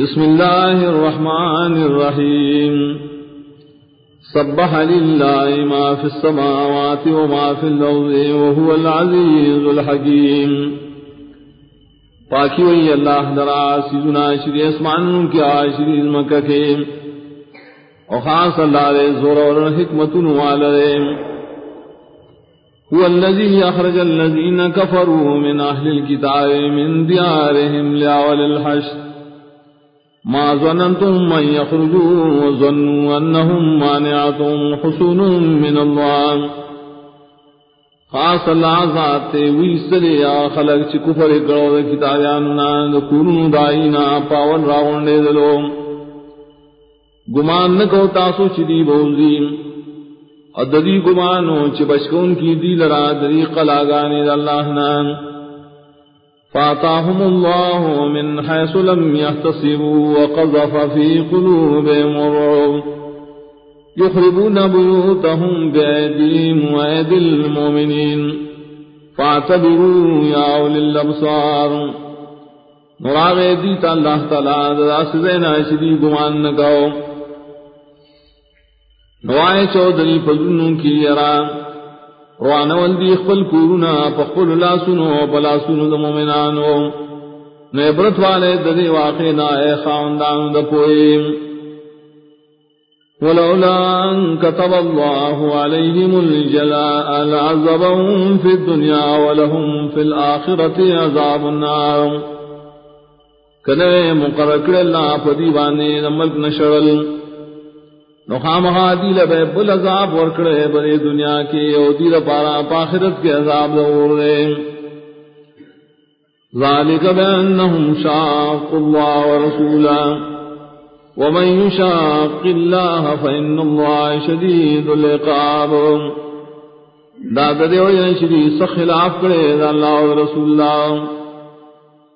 بسم الله الرحمن الرحيم صبح لله ما في السماوات وما في الأرض وهو العزيز الحكيم پاکی وی اللہ درا سیدنا شری اسمان کی آشری مکہ کے. اور خاص اللہ رے زور اور حکمت والے هو الذي أخرج الذين كفروا من أهل الكتاب من ديارهم لأول الحشر. ما ظننتم من يخرجوا وظنوا أنهم مانعتهم حسون من الله. خاص اللہ ذات وی سرے یا خلق چی کفر کرو دے کتابیاننا دکورن دائینا پاون راون دلو گمان نکو تاسو چی دی بوزیم اددی گمانو چی بشکون کی دی لرا دری قلاغانی دا اللہ نام فاتاهم الله من حيث لم يحتصبوا وقذف في قلوبهم الرعب. يخربون بيوتهم بأيديهم وأيدي المؤمنين. فاعتبروا يا أولي الأبصار. نراغ دیتا اللہ تعالی دا سزینا شدی گمان نکاو نوائے چودری پزنوں کی یران روان والدی خپل کورونا پخپل لاسونو پلا سونو د مومنانو نو عبرت والے د دې واقع نه، اے خاندان د پویم ولولا ان كتب الله عليهم الجلاء لعذبهم في الدنيا ولهم في الآخرة عذاب النار. کله مقرر کړل الله په دی باندې ملک نشړل نو خامخا دی لبے بل عذاب ورکڑے بری دنیا کی او دی لپارا پاخرت کے عذاب دور دے ذالک بأنهم شاق اللہ ورسولا ومن يشاق الله فإن الله شديد العقاب۔ دادا دے ہوئے شدی سخ خلاف کرے دا اللہ و رسول اللہ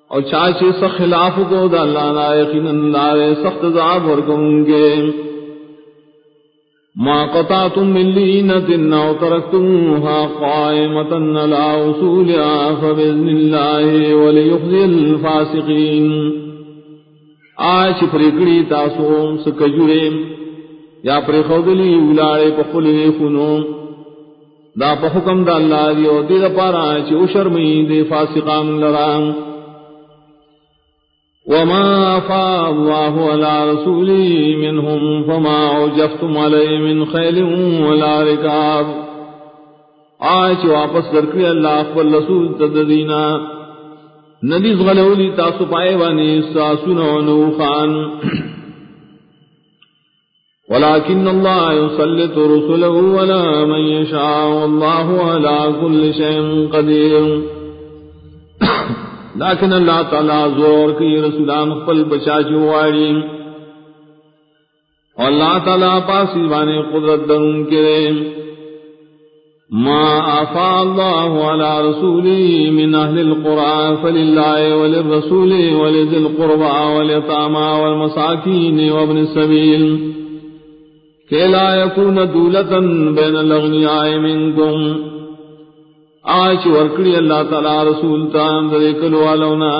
اور چاچے سخ خلاف کو دا اللہ نا یقین اللہ سخت عذاب ورکوں گے۔ ما قطعتم من لينة أو تركتموها قائمة على أصولها فبإذن الله وليخزي الفاسقين. آج پریکڑی تاسو سکجورے یا پر خودلی ولارے پخلی خنو دا پا حکم دا اللہ دیو دی دا پارا چی اشرمی دے فاسقان لرام وما أفاء الله على رسوله منهم فما أوجفتم عليه من خيل ولا ركاب۔ آج واپس کرکری اللہ اقبل رسول تددینا ندیز غلولی تاسو پائے وانی ساسون ونوخان ولكن الله يسلط رسله ولا من يشاء والله على كل شيء قدير۔ لیکن اللہ تعالی زور کی رسولان خپل بچا چواری اور اللہ تعالی پاسی بانے قدرت دن کرے ما آفا اللہ على رسولی من اہل القرآن فللہ وللرسول ولذی القربى والیتاما والمساکین وابن السبیل کہ لا یکون دولتا بین الاغنیاء منکم۔ آج ورکڑی اللہ تعالی رسول تام در کلو والونا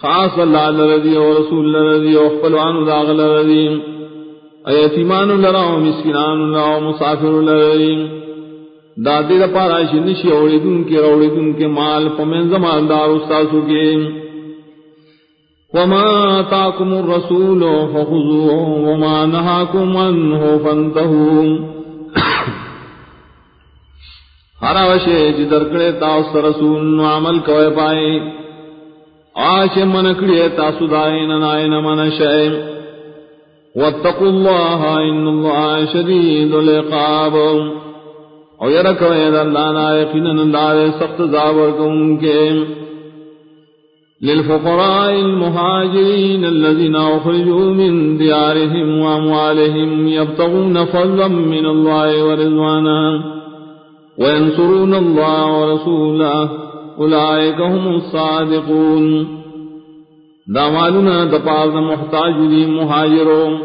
خاص اللہ لرضی و رسول لرضی و خپلوان داغ لرضی ایتیمان لرا و مسکنان لرا و مسافر لرضی دادی دا پارا شنشی اوڑی دن کے روڑی دن کے مال پمین زمان دار استاسو کے وما تاکم الرسول فخذوه وما نهاكم عنه فانتهوا. ہر وشے جی درکڑے تاس رسول عمل کوئے پائے۔ آش منکڑے تاسو دائن نائن من شئے۔ واتقوا اللہ ان اللہ شدید العقاب۔ او یرکوئے دا اللہ نائقین اللہ سخت زاور کن کے۔ للفقراء المهاجرين الذين أخرجوا من ديارهم وأموالهم يبتغون فضلا من الله ورضوانا۔ وينصرون الله ورسوله أولئك هم الصادقون دامالنا دپار محتاج لی مهاجرون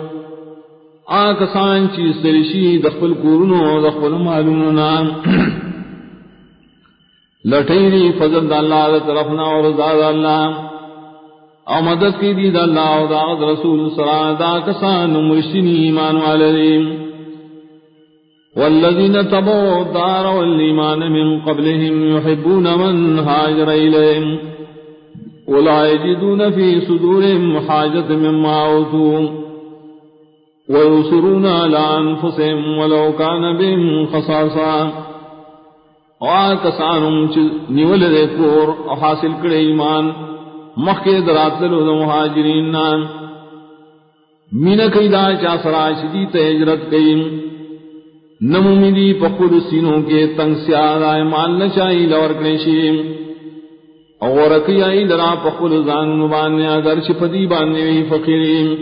آکسان چی سرشی دخل کورنو دخل مالونا لٹیری فضل دا اللہ دا طرفنا اور رضا دا اللہ او مدد کی دید اللہ دا رسول سرا دا کسان مرشنی ایمان والدیم والذین تبو دار والایمان من قبلهم يحبون من هاجر إليهم ولا يجدون في صدورهم حاجة مما أوتوا ويسرون على أنفسهم ولو كان بهم خصاصا وآكسانهم نول ذكور وحاصل كل إيمان مخی درات لو دو مہاجرین نام مین کئی دا چا سرا شدی تجرت پخود سینوں کے تنگ سیاد آئے مال نچائی لور کنشی اور رکی آئی لرا پخود زان مبانے اگر شپدی بانے وی فقیرین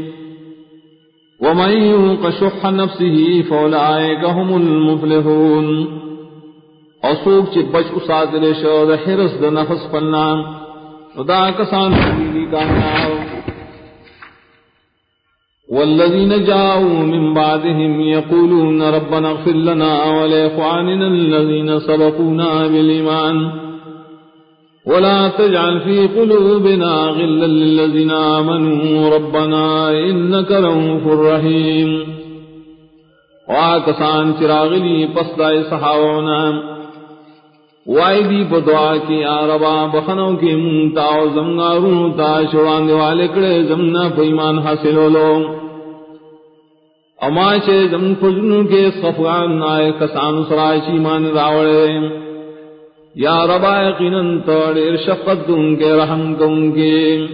ومن يوق شح نفسه فاولئك هم المفلحون۔ اسوک چ بچ اساد لے شو د حرس د نفس پنام خدا کسان حبیبی کامیاب والذين جاءوا من بعدهم يقولون ربنا اغفر لنا ولإخواننا الذين سبقونا بالإيمان ولا تجعل في قلوبنا غلا للذين آمنوا ربنا إنك رؤوف رحيم وعكسان چراغلی پسدائے صحاونا وائی دی پدعا کی آربا بخنوں کی منتا و زمگاروں تا شوان دیوالے کڑے زمنا پیمان حاصل لو اما چے زم فجنوں کے صفغان آئے کسان سرائشی مان راوڑے۔ یا ربا یقیناً توڑے شفقت دوں کے رحم کوں کے۔